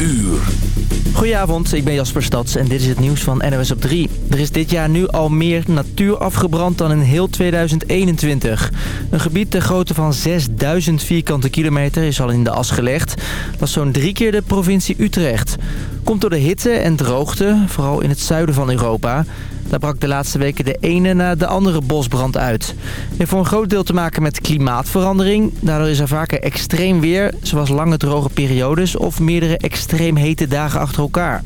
uur. Goedenavond, ik ben Jasper Stads en dit is het nieuws van NOS op 3. Er is dit jaar nu al meer natuur afgebrand dan in heel 2021. Een gebied ter grootte van 6000 vierkante kilometer is al in de as gelegd. Dat is zo'n drie keer de provincie Utrecht. Komt door de hitte en droogte, vooral in het zuiden van Europa. Daar brak de laatste weken de ene na de andere bosbrand uit. Heeft voor een groot deel te maken met klimaatverandering. Daardoor is er vaker extreem weer, zoals lange droge periodes... of meerdere extreem hete dagen achter elkaar.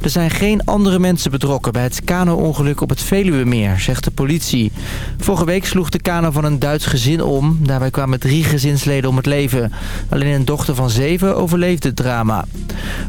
Er zijn geen andere mensen betrokken bij het kano-ongeluk op het Veluwemeer, zegt de politie. Vorige week sloeg de kano van een Duits gezin om. Daarbij kwamen drie gezinsleden om het leven. Alleen een dochter van zeven overleefde het drama.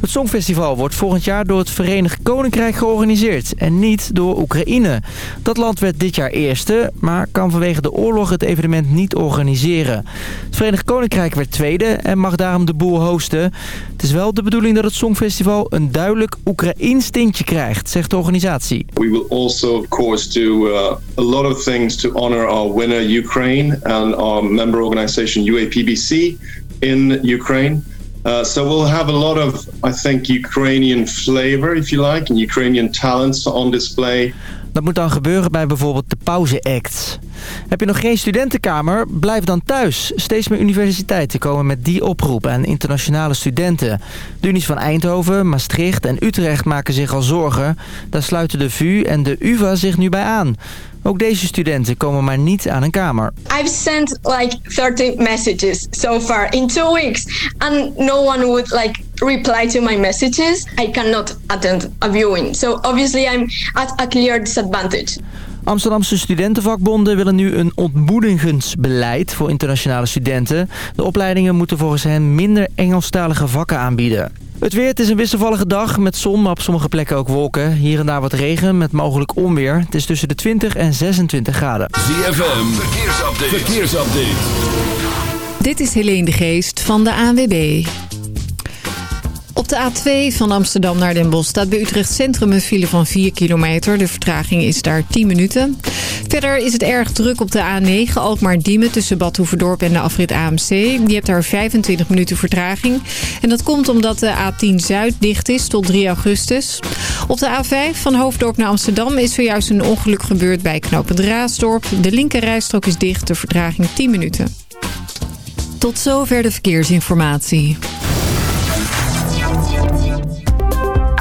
Het Songfestival wordt volgend jaar door het Verenigd Koninkrijk georganiseerd en niet door Oekraïne. Dat land werd dit jaar eerste, maar kan vanwege de oorlog het evenement niet organiseren. Het Verenigd Koninkrijk werd tweede en mag daarom de boel hosten. Het is wel de bedoeling dat het Songfestival een duidelijk Oekraïns tintje krijgt, zegt de organisatie. We will also of course do uh, a lot of things to honor our winner Ukraine and our member organization UAPBC in Ukraine. Uh, so we'll have a lot of, I think, Ukrainian flavor, if you like, and Ukrainian talents on display. Dat moet dan gebeuren bij bijvoorbeeld de pauze-act. Heb je nog geen studentenkamer? Blijf dan thuis. Steeds meer universiteiten komen met die oproep aan internationale studenten. De unies van Eindhoven, Maastricht en Utrecht maken zich al zorgen. Daar sluiten de VU en de UvA zich nu bij aan. Ook deze studenten komen maar niet aan een kamer. I've sent like 30 messages so far in two weeks and no one would like reply to my messages. I cannot attend a viewing. So obviously I'm at a clear disadvantage. Amsterdamse studentenvakbonden willen nu een ontmoedigingsbeleid voor internationale studenten. De opleidingen moeten volgens hen minder Engelstalige vakken aanbieden. Het weer, het is een wisselvallige dag met zon, maar op sommige plekken ook wolken. Hier en daar wat regen met mogelijk onweer. Het is tussen de 20 en 26 graden. ZFM, verkeersupdate. verkeersupdate. Dit is Helene de Geest van de ANWB. Op de A2 van Amsterdam naar Den Bosch staat bij Utrecht Centrum een file van 4 kilometer. De vertraging is daar 10 minuten. Verder is het erg druk op de A9 Alkmaar-Diemen tussen Bad Hoeverdorp en de afrit AMC. Je hebt daar 25 minuten vertraging. En dat komt omdat de A10 Zuid dicht is tot 3 augustus. Op de A5 van Hoofddorp naar Amsterdam is zojuist een ongeluk gebeurd bij knooppunt Raasdorp. De linkerrijstrook is dicht, de vertraging 10 minuten. Tot zover de verkeersinformatie.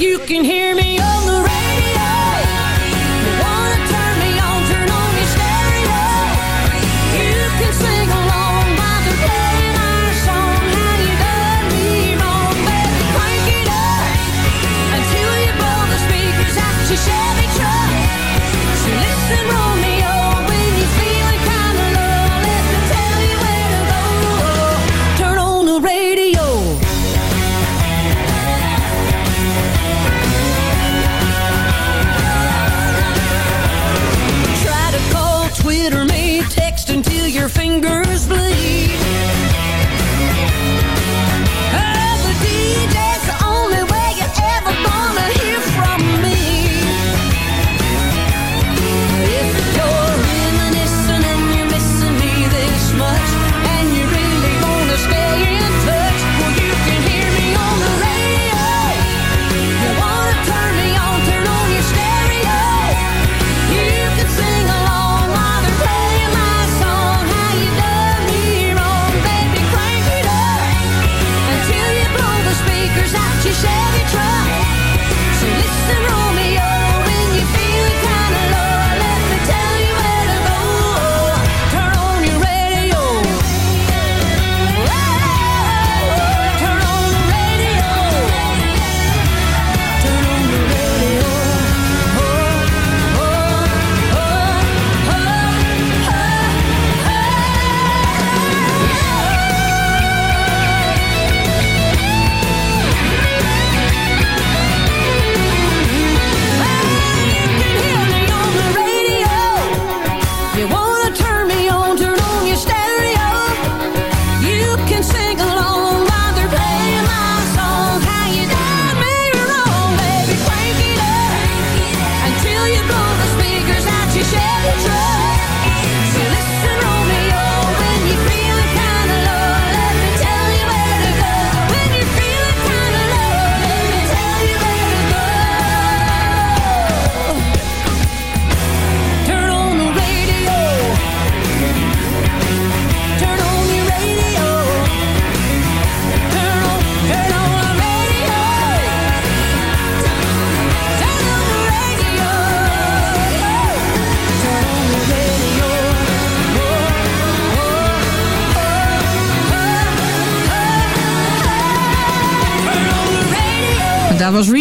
You can hear me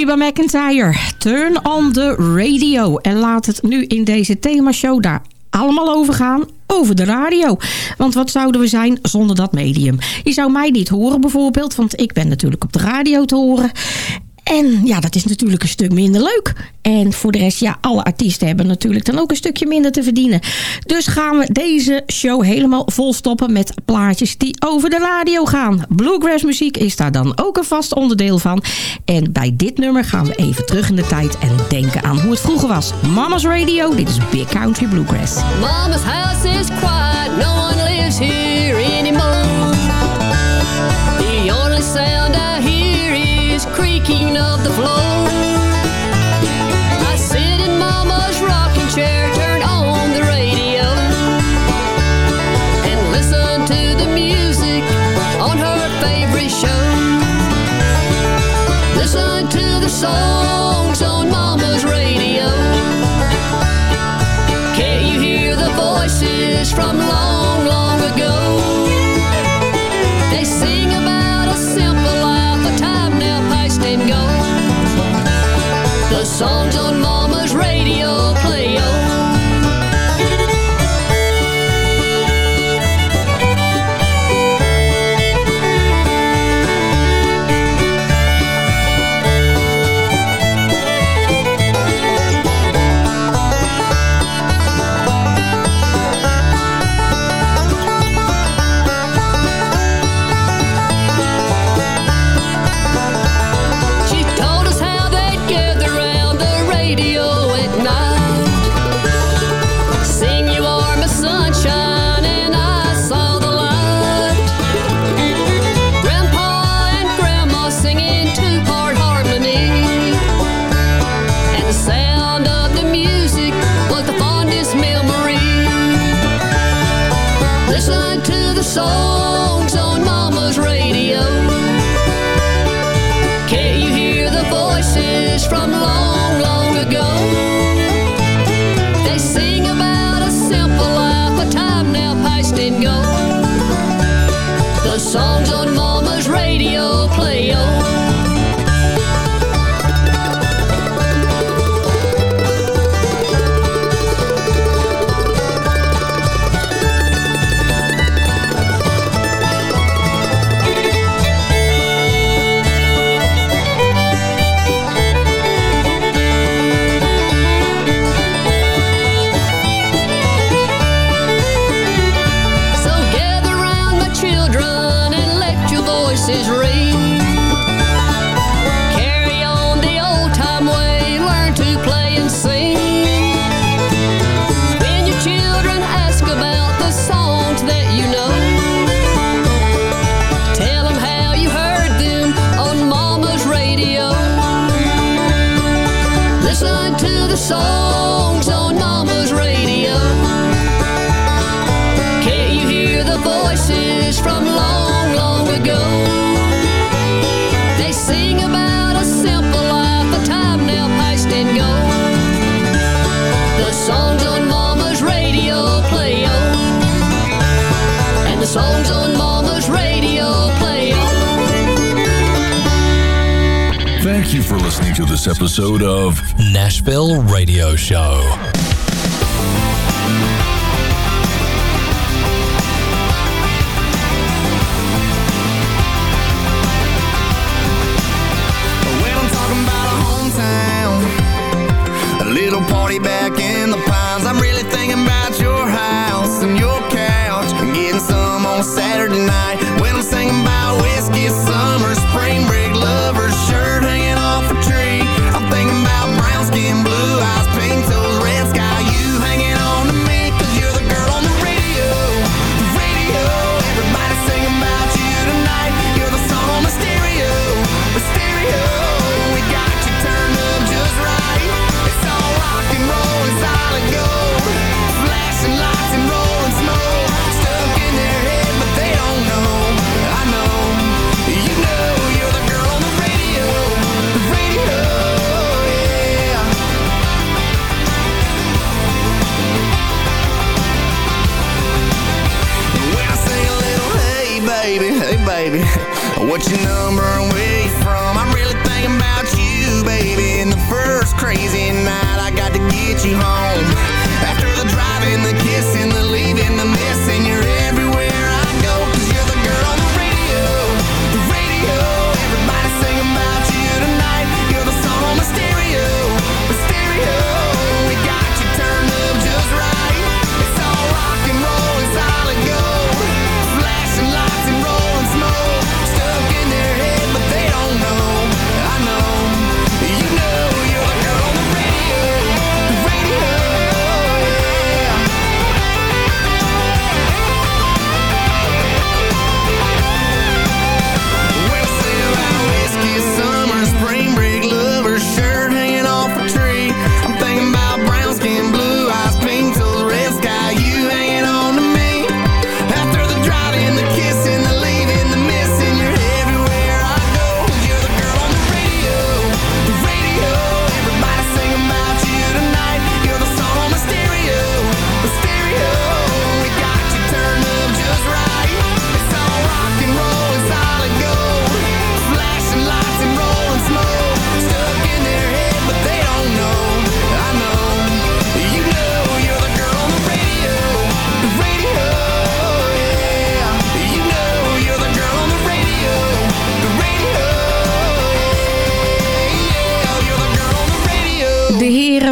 Reba McIntyre, Turn on the Radio. En laat het nu in deze themashow daar allemaal over gaan. over de radio. Want wat zouden we zijn zonder dat medium? Je zou mij niet horen bijvoorbeeld, want ik ben natuurlijk op de radio te horen. En ja, dat is natuurlijk een stuk minder leuk. En voor de rest, ja, alle artiesten hebben natuurlijk dan ook een stukje minder te verdienen. Dus gaan we deze show helemaal volstoppen met plaatjes die over de radio gaan. Bluegrass muziek is daar dan ook een vast onderdeel van. En bij dit nummer gaan we even terug in de tijd en denken aan hoe het vroeger was. Mama's Radio, dit is Big Country Bluegrass. Mama's house is quiet, no one lives here songs on Mama's radio. Can't you hear the voices from long, long ago? They sing about a simple life, a time now past and gone. The songs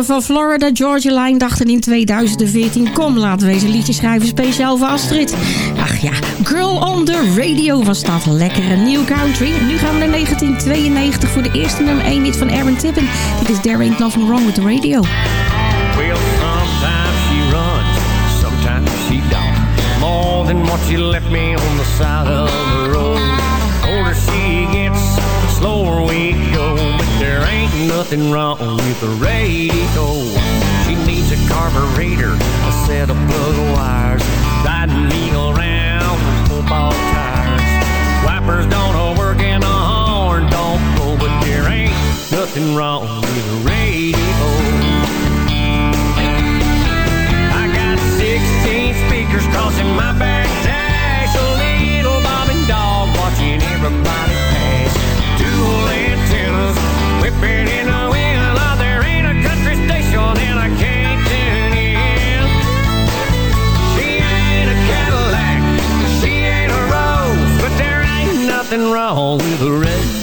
Van Florida Georgia Line dachten in 2014... kom, laten we eens een liedje schrijven speciaal voor Astrid. Ach ja, Girl on the Radio was dat. Lekkere new country. Nu gaan we naar 1992 voor de eerste nummer 1 hit van Aaron Tippin. Dit is There Ain't Nothing Wrong With The Radio. Sometimes she runs, sometimes she. More than what she left me on the side of nothing wrong with the radio. She needs a carburetor, a set of plug wires, riding me around with football tires. Wipers don't work and the horn don't blow, but there ain't nothing wrong with the radio. I got 16 speakers crossing my back dash, a little bobbing dog watching everybody and round with a red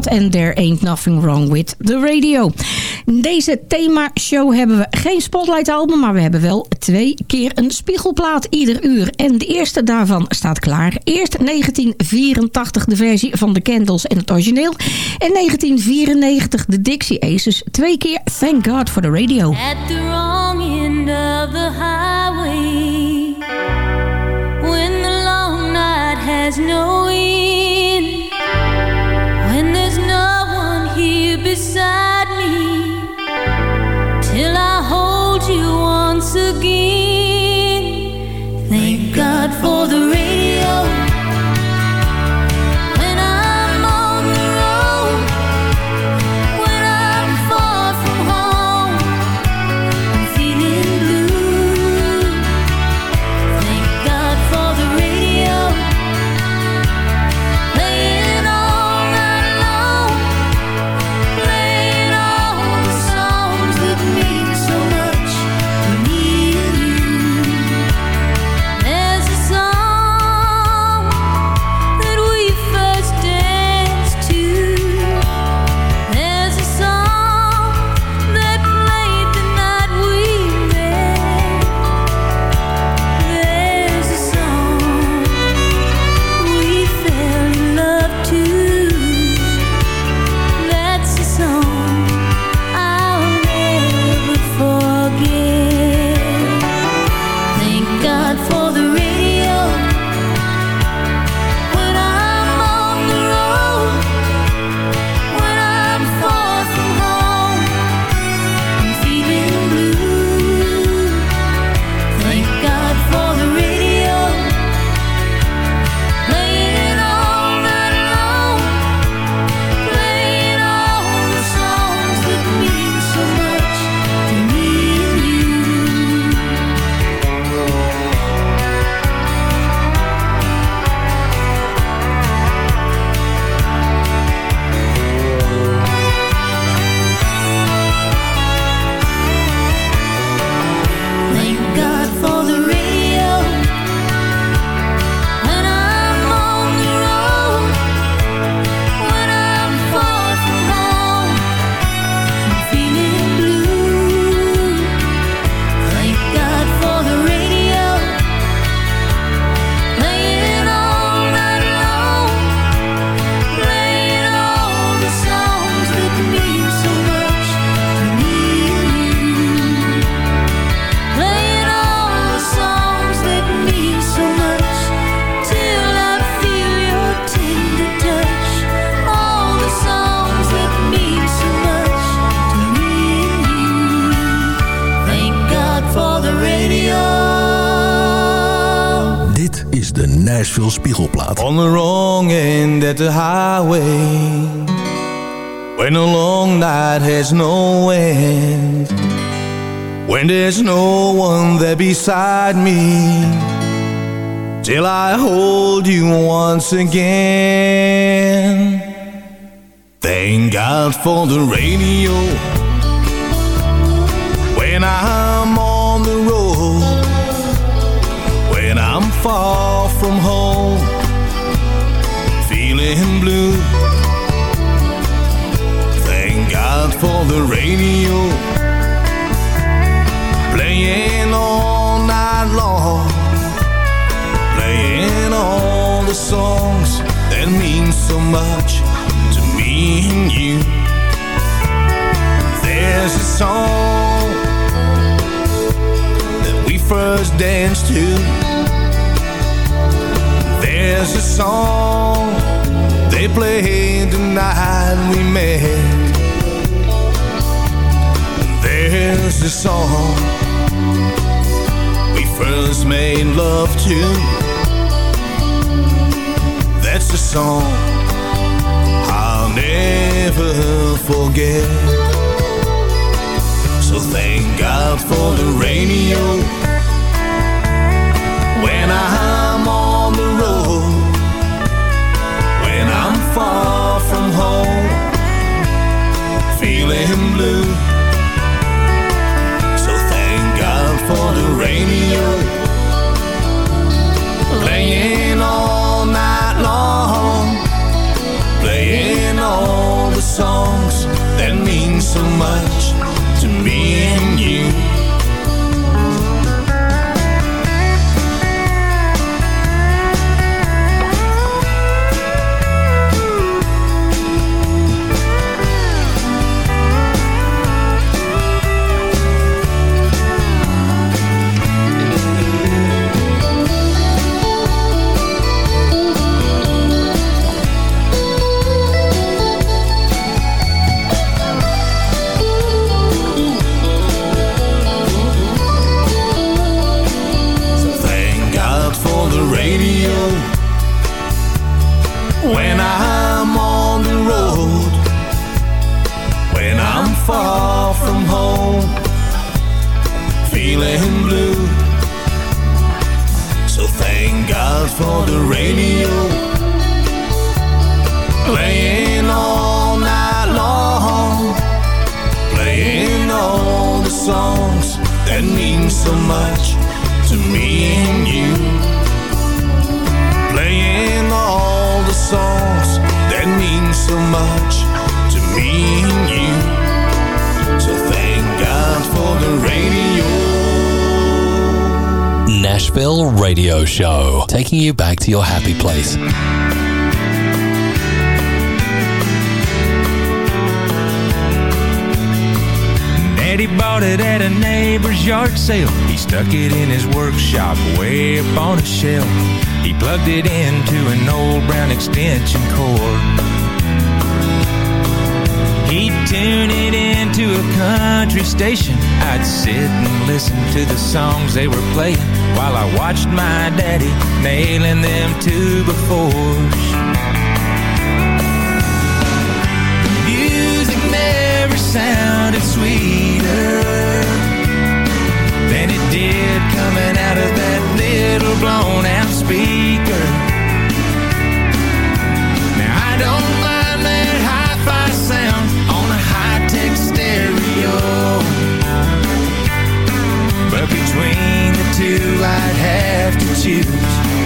And En There Ain't Nothing Wrong With The Radio. In deze thema-show hebben we geen spotlight album, maar we hebben wel twee keer een spiegelplaat ieder uur. En de eerste daarvan staat klaar. Eerst 1984 de versie van The Candles en het origineel. En 1994 de Dixie Aces. Twee keer Thank God for the Radio. At the wrong end of the highway When the long night has no On the wrong end at the highway. When a long night has no end. When there's no one there beside me. Till I hold you once again. Thank God for the radio. When I'm on the road. When I'm far from home Feeling blue. Thank God for the radio. Playing all night long. Playing all the songs That mean so much to me and you. There's a song That we first danced to. There's a song They played the night we met. There's a song We first made love to. That's a song I'll never forget. So thank God for the radio. When I'm on from home Feeling blue. So thank God for the radio. Playing all night long Playing all the songs That mean so much the radio. Playing all night long. Playing all the songs That mean so much to me and you. Playing all the songs that mean so much Nashville Radio Show, taking you back to your happy place. Daddy bought it at a neighbor's yard sale. He stuck it in his workshop way up on a shelf. He plugged it into an old brown extension cord. He'd tune it into a country station. I'd sit and listen to the songs they were playing while I watched my daddy nailing them two befores. Music never sounded sweeter than it did coming out of that little blown out speaker. Now I don't I'd have to choose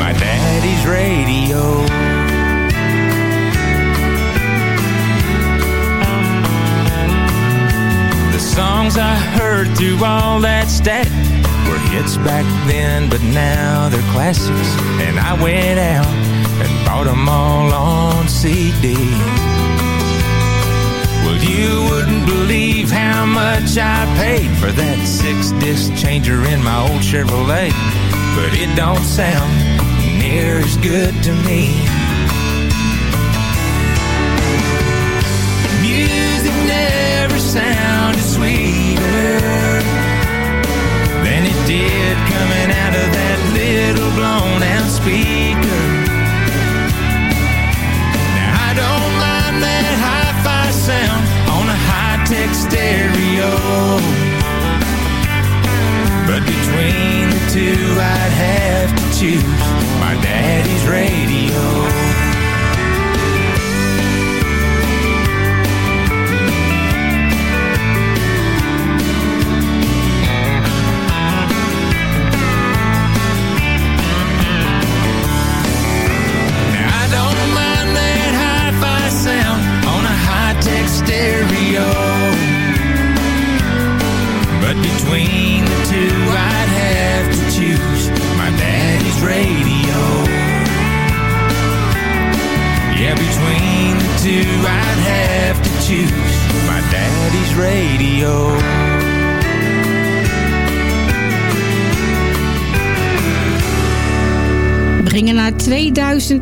my daddy's radio. The songs I heard through all that static were hits back then, but now they're classics. And I went out and bought them all on CD. You wouldn't believe how much I paid for that six-disc changer in my old Chevrolet. But it don't sound near as good to me.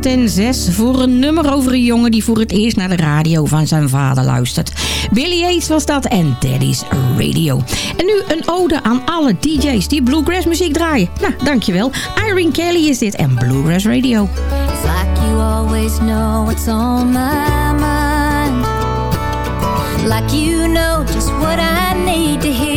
2006 voor een nummer over een jongen die voor het eerst naar de radio van zijn vader luistert. Billy Yates was dat en Daddy's Radio. En nu een ode aan alle DJ's die bluegrass muziek draaien. Nou, dankjewel. Irene Kelly is dit en Bluegrass Radio. It's like you always know what's on my mind. Like you know just what I need to hear.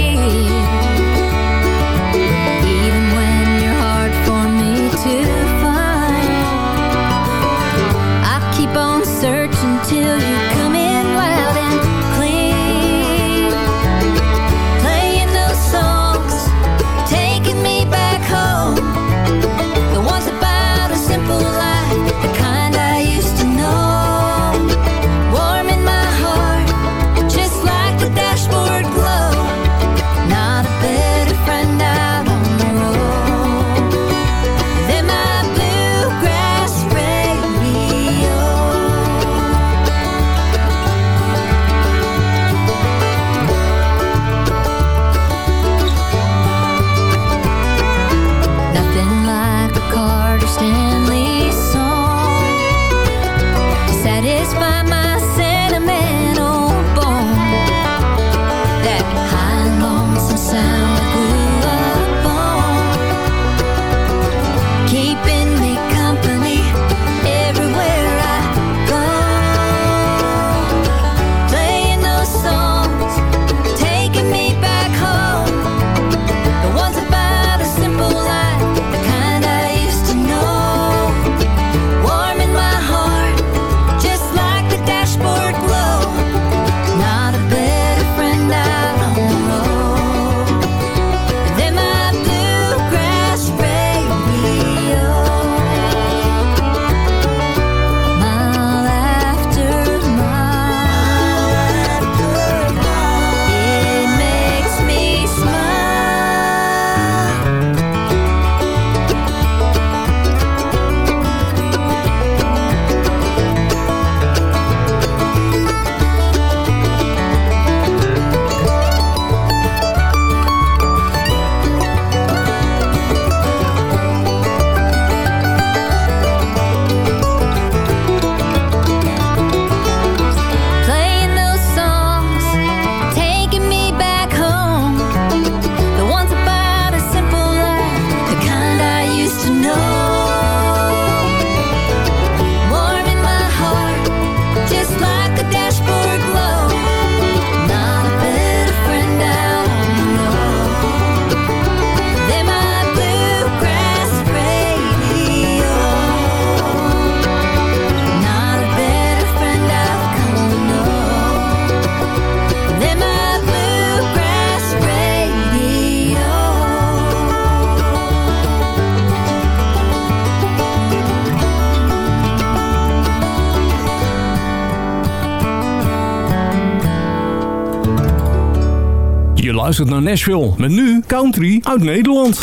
Je luistert naar Nashville. Met nu country uit Nederland.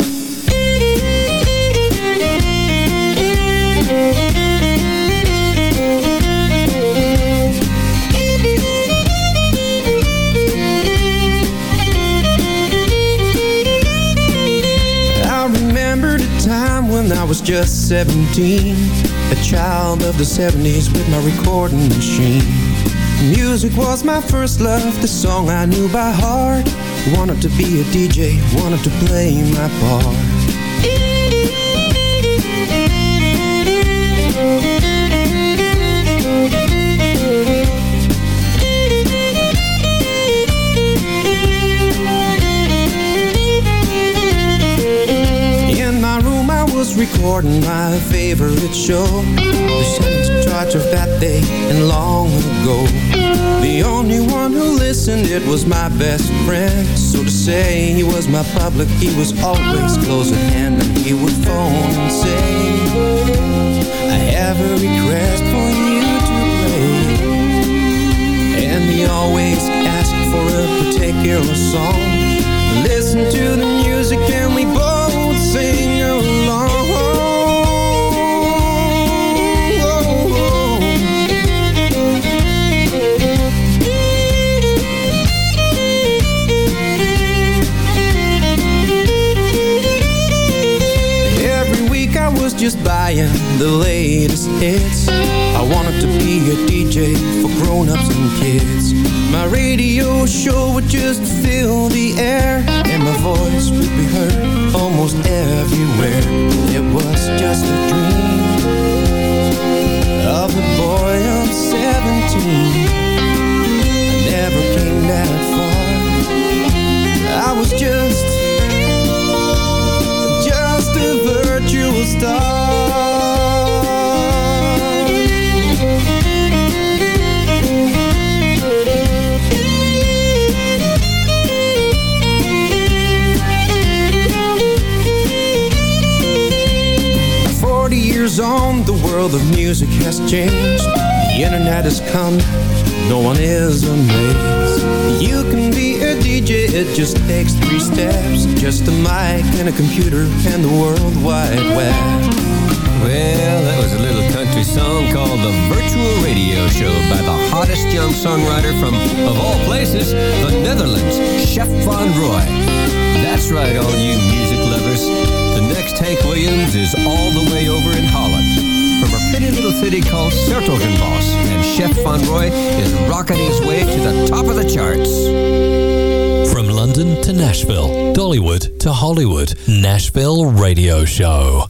When I was just 17 A child of the 70s with my recording machine Music was my first love, the song I knew by heart Wanted to be a DJ, wanted to play my part. In my room I was recording my favorite show. The scenes charge that day and long ago The only one who listened, it was my best friend. So to say, he was my public, he was always close at hand And he would phone and say I have a request for you to play. And he always asked for a particular song. Listen to the music and we the latest hits. I wanted to be a DJ for grown-ups and kids. My radio show would just fill the air, and my voice would be heard almost everywhere. It was just a dream of a boy of 17. I never came that far. I was just, just a virtual star. World of music has changed. The internet has come, no one is amazed. You can be a DJ, it just takes three steps. Just a mic and a computer and the World Wide Web. Well, that was a little country song called The Virtual Radio Show by the hottest young songwriter from, of all places, the Netherlands, Chef Van Roy. That's right, all you music lovers. The next Hank Williams is all the way over in Holland. From a little city called 's-Hertogenbosch, and Chef Van Roy is rocketing his way to the top of the charts. From London to Nashville, Dollywood to Hollywood, Nashville Radio Show.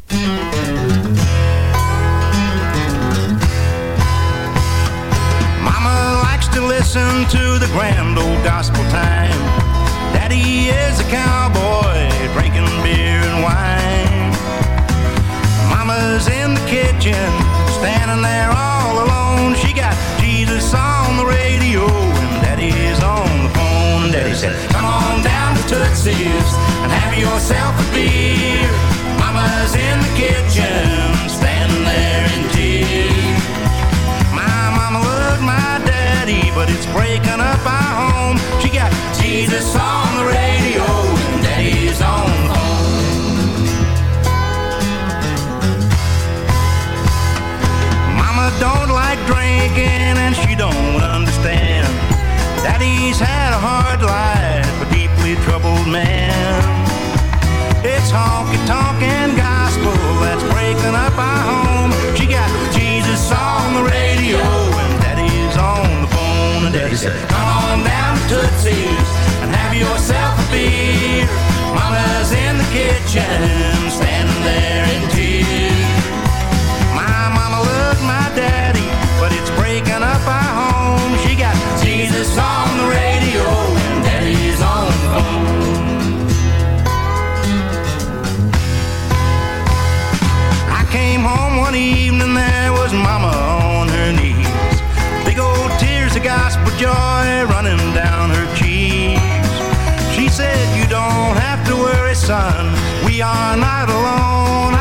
Mama likes to listen to the grand old gospel time. Daddy is a cowboy drinking beer and wine. Mama's in the kitchen, standing there all alone. She got Jesus on the radio and Daddy's on the phone. Daddy said, Come on down to Tootsie's and have yourself a beer. Mama's in the kitchen, standing there in tears. My mama loved my daddy, but it's breaking up our home. She got Jesus on the radio drinking and she don't understand. Daddy's had a hard life, a deeply troubled man. It's honky tonk and gospel that's breaking up our home. She got Jesus on the radio and Daddy's on the phone. And Daddy said, Come on down to Tootsie's and have yourself a beer. Mama's in the kitchen, standing there in tears. My mama loved my daddy, Jesus on the radio and Daddy's on the phone. I came home one evening, there was mama on her knees. Big old tears of gospel joy running down her cheeks. She said, You don't have to worry, son, we are not alone.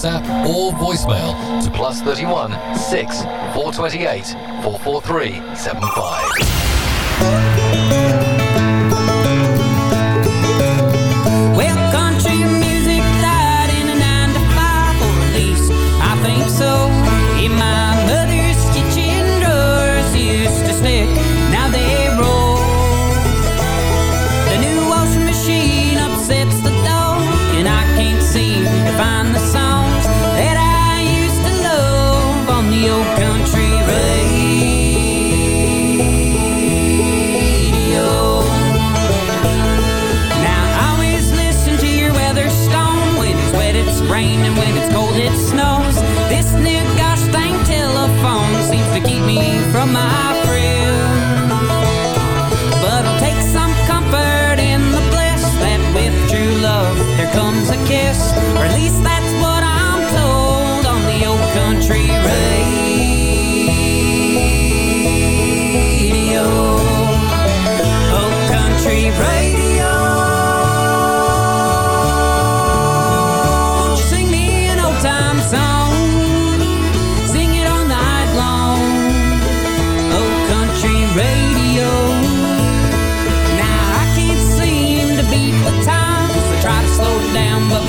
WhatsApp or voicemail to plus 31 6 428 443 75.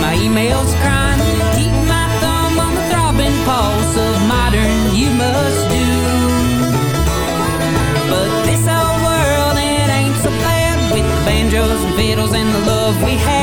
my email's crying. Keep my thumb on the throbbing pulse of modern you must do. But this old world, it ain't so bad with the banjos and fiddles and the love we have.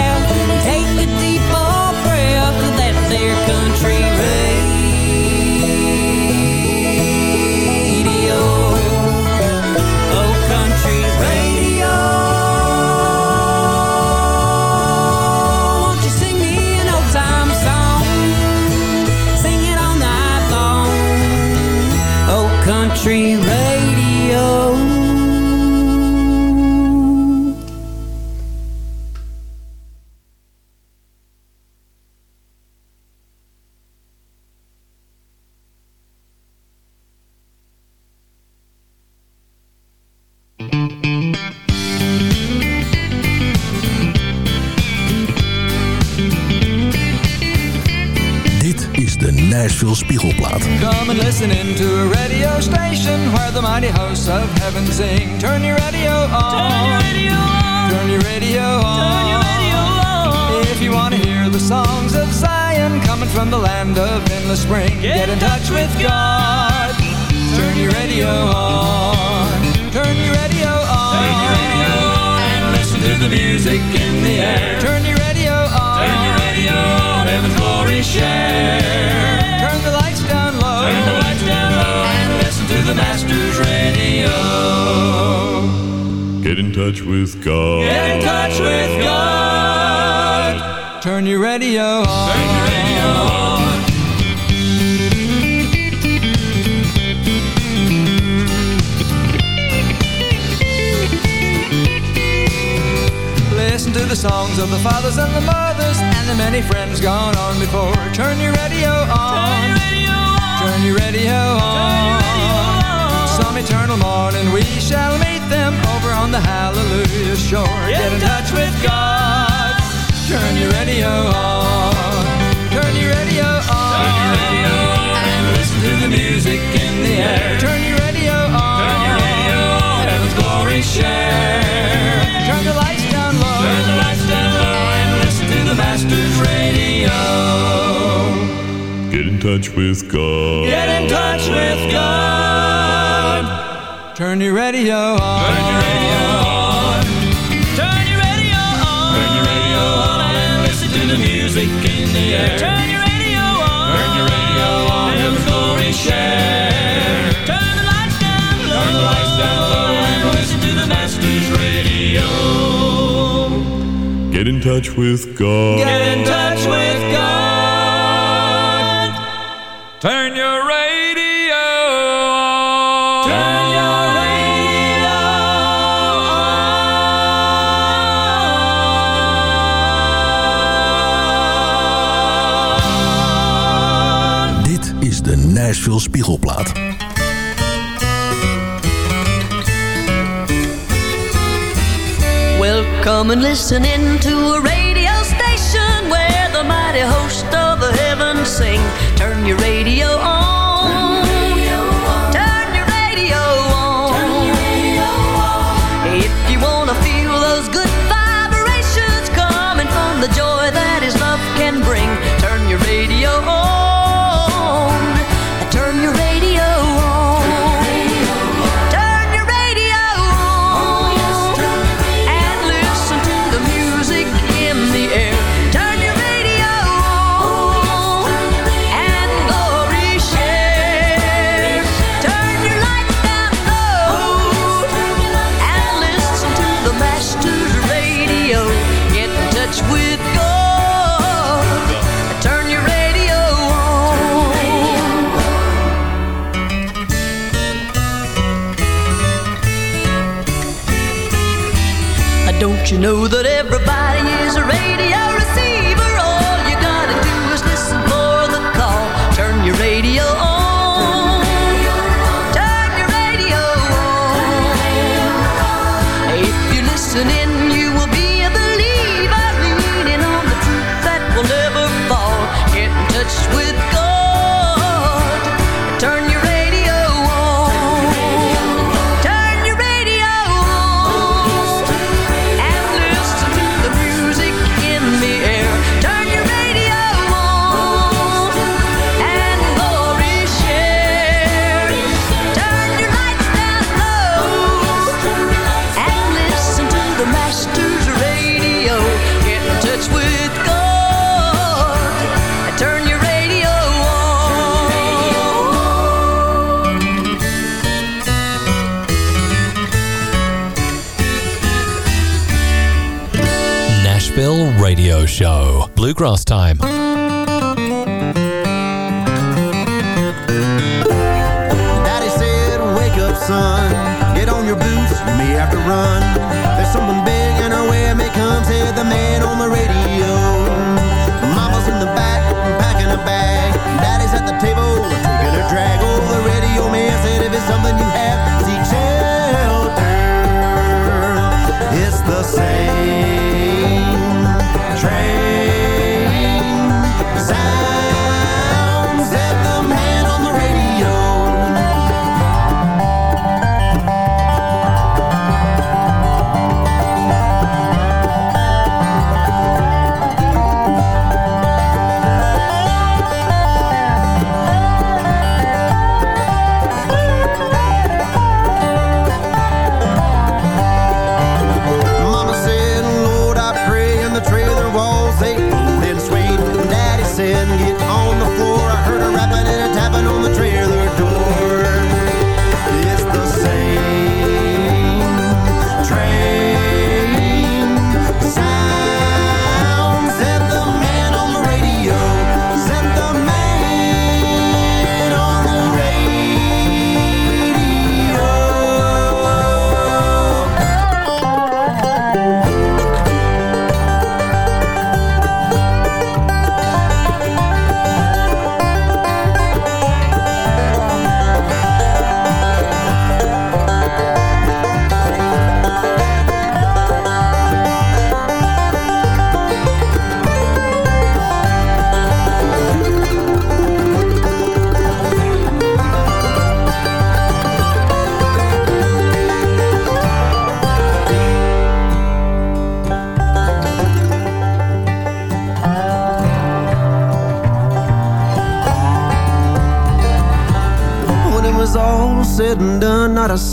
the hallelujah shore. Get, Get in touch, touch with God. Turn your radio on. Turn your radio on. Turn your radio on. And listen to the music in the air. Turn your radio on. Turn your radio on. Heaven's glory share. Turn the lights down low. Turn the lights down low. And listen to the Master's radio. Get in touch with God. Get in touch with God. Turn your radio on. Turn your radio on. Turn your radio on. Turn your radio on and listen to the music in the air. Turn your radio on. Turn your radio on and the glory share. Turn the lights down low. Turn the lights down low and listen to the Masters Radio. Get in touch with God. Get in touch with God. Nashville Spiegelplaat. Welcome and listen in to a radio station where the mighty host of the heaven sing. Turn your radio on.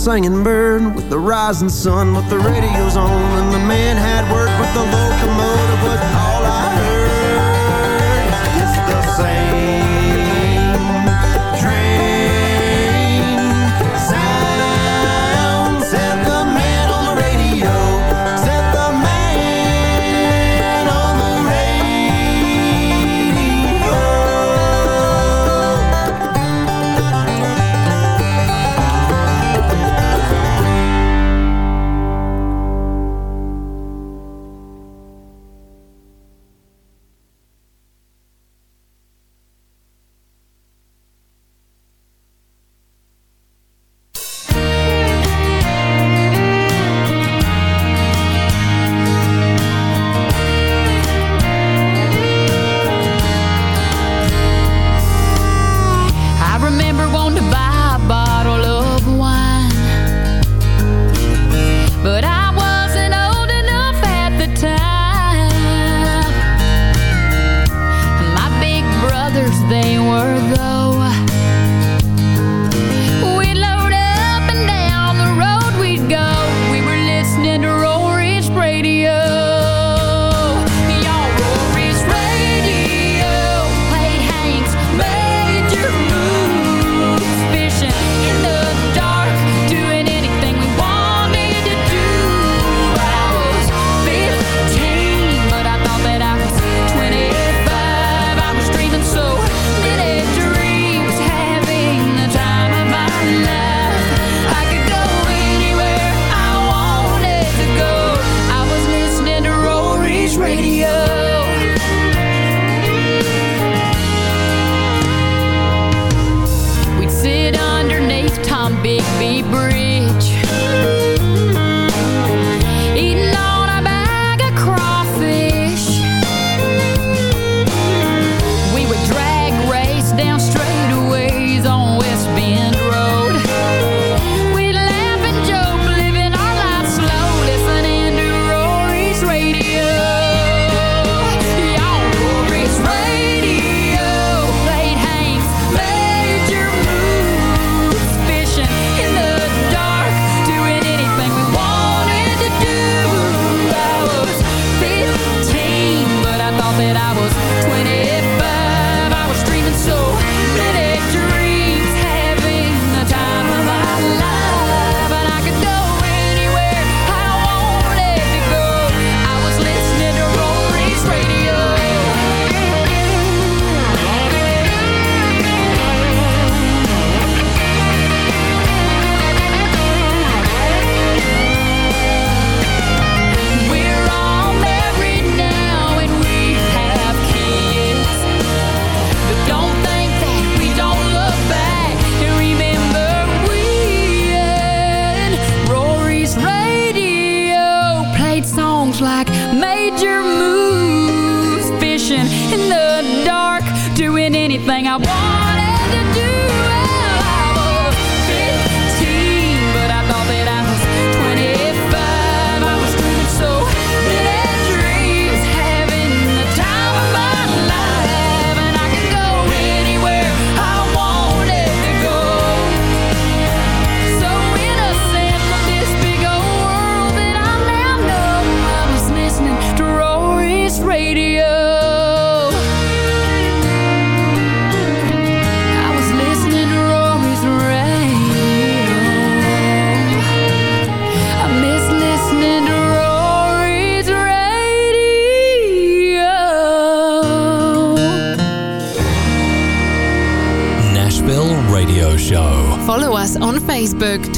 singing bird with the rising sun, but the radio's on and the man had work, but the Lord.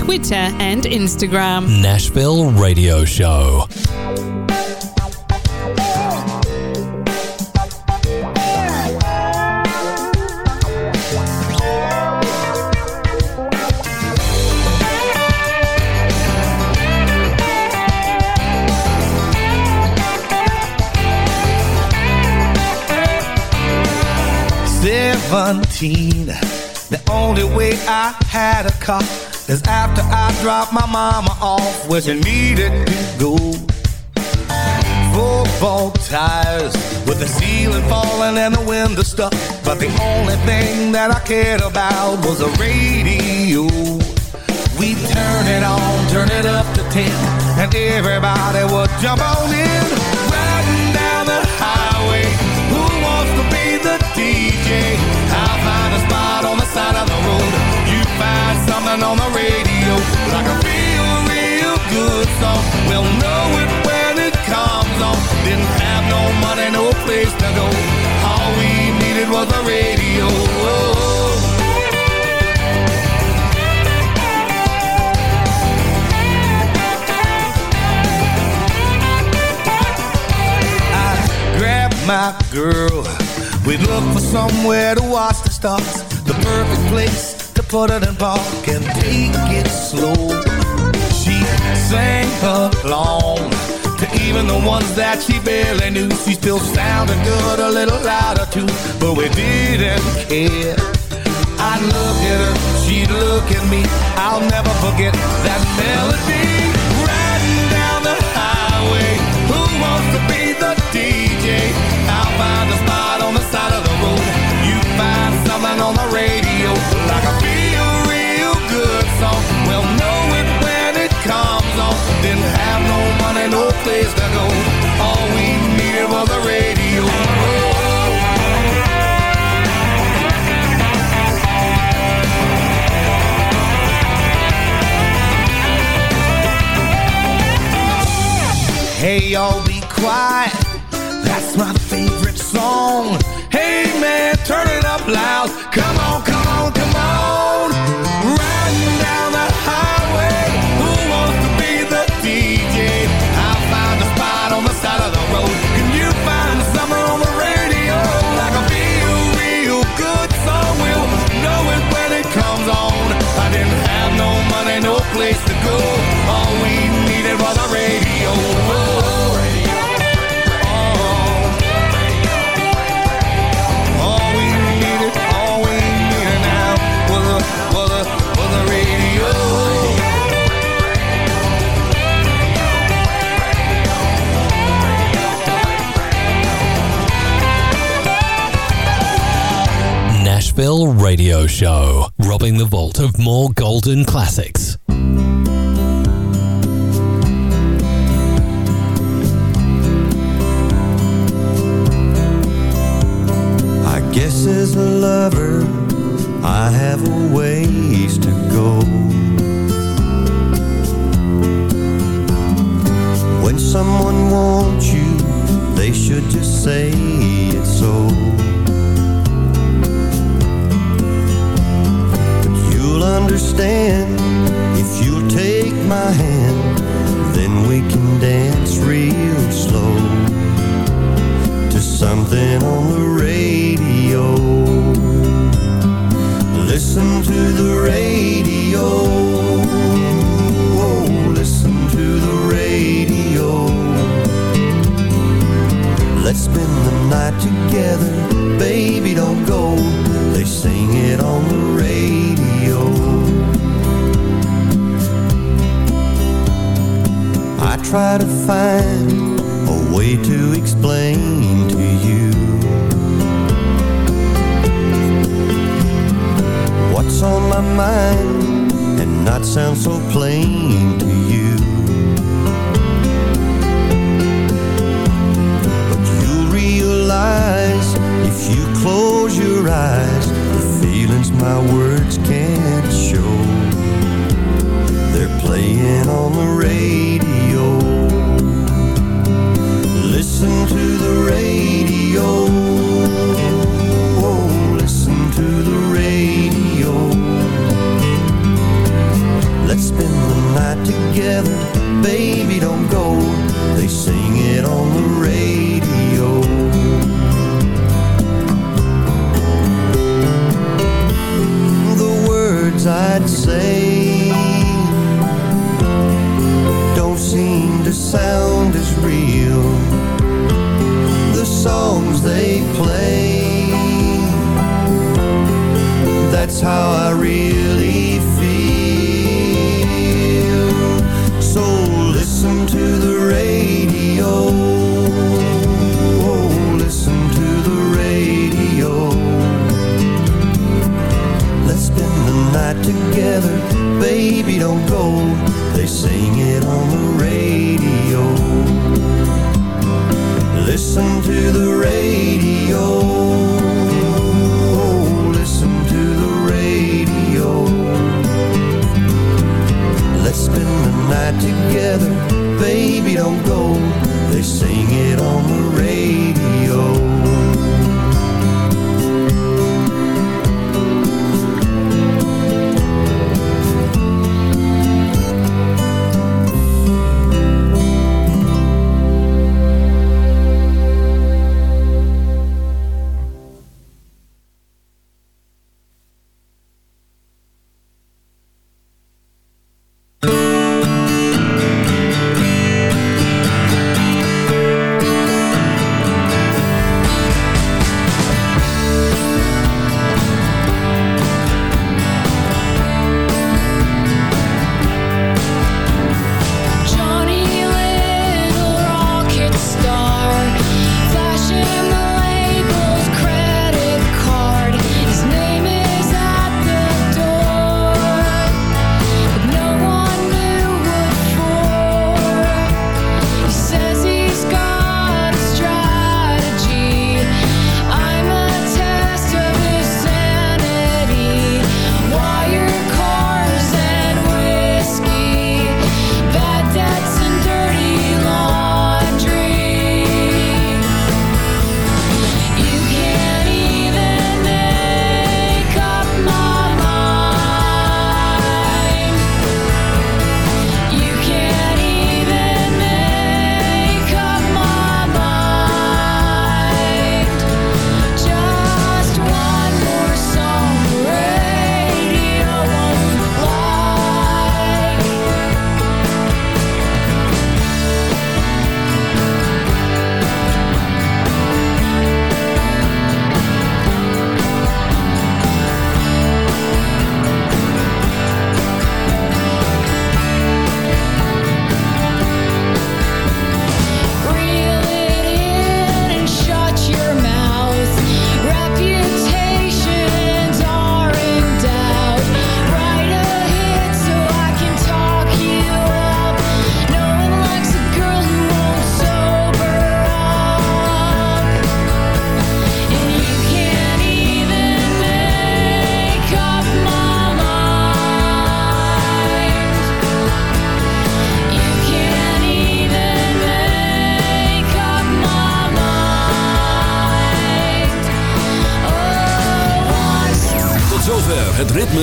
Twitter, and Instagram. Nashville Radio Show. Seventeen, the only way I had a car is after I dropped my mama off where she needed to go. Football tires with the ceiling falling and the window stuck. But the only thing that I cared about was the radio. We turn it on, turn it up to 10, and everybody would jump on in. Riding down the highway, who wants to be the DJ? I'll find a spot on the side of something on the radio, like a real, real good song. We'll know it when it comes on. Didn't have no money, no place to go. All we needed was a radio. grab my girl. We'd look for somewhere to watch the stars. The perfect place put it in park and take it slow. She sang along to even the ones that she barely knew. She still sounded good, a little louder too, but we didn't care. I'd look at her, she'd look at me. I'll never forget that melody. Riding down the highway, who wants to be the DJ? I'll find a spot on the side of the road. You find something on the radio, like a Didn't have no money, no place to go. All we needed was a radio. Hey, y'all be quiet. That's my favorite song. Hey, man, turn it up loud. Nashville Radio Show, robbing the vault of more golden classics. I guess as a lover, I'd say